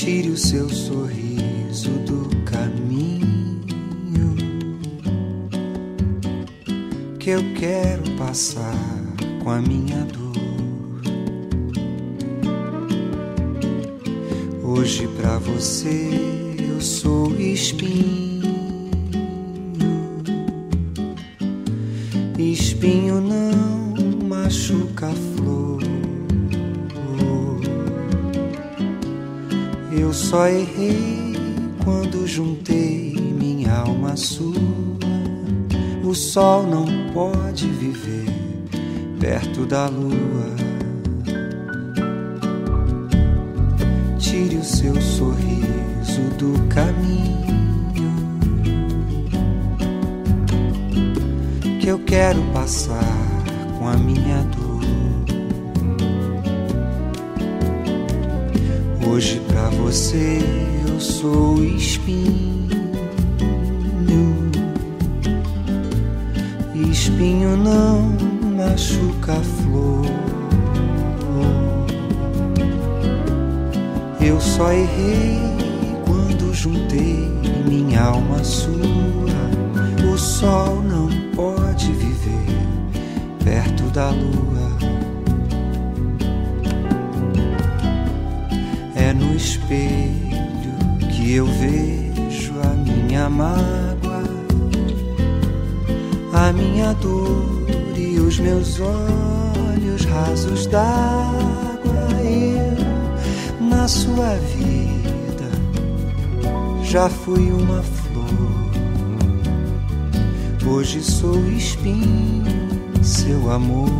Tire o seu sorriso do caminho que eu quero passar com a minha dor. Hoje pra você eu sou espinho. Espinho não machuca a flor. Eu só errei quando juntei minha alma sua. O sol não pode viver perto da lua. Tire o seu sorriso do caminho. Que eu quero passar com a minha dor. Hoje pra você eu sou espinho. Espinho não machuca a flor. Eu só errei quando juntei minha alma sua. O sol não pode viver perto da lua. É no espelho que eu vejo a minha mágoa, a minha dor e os meus olhos rasos d'água. Eu, na sua vida, já fui uma flor. Hoje sou espinho, seu amor.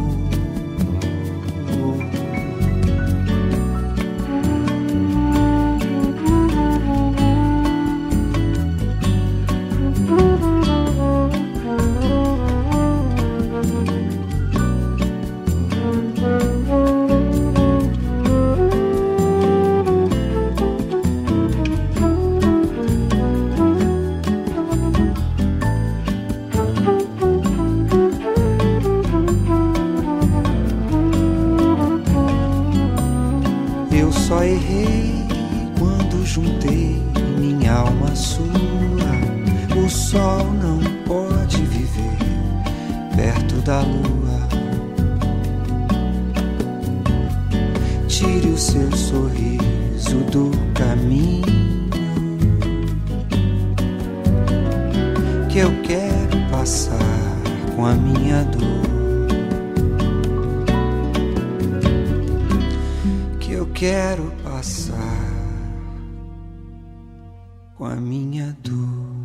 Só errei quando juntei minha alma sua. O sol não pode viver perto da lua. Tire o seu sorriso do caminho que eu quero passar com a minha dor. Quero passar com a minha dor.